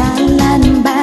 jalan baru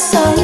so